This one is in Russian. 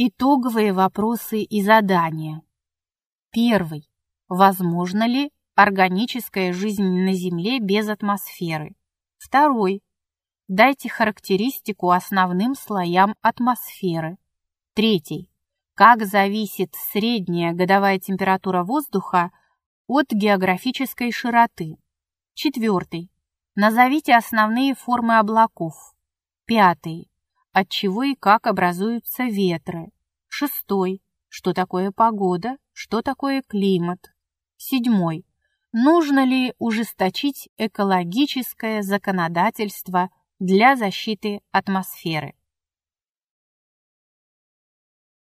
Итоговые вопросы и задания. Первый. Возможно ли органическая жизнь на Земле без атмосферы? Второй. Дайте характеристику основным слоям атмосферы. Третий. Как зависит средняя годовая температура воздуха от географической широты? Четвертый. Назовите основные формы облаков. Пятый. От чего и как образуются ветры. Шестой. Что такое погода? Что такое климат? Седьмой. Нужно ли ужесточить экологическое законодательство для защиты атмосферы?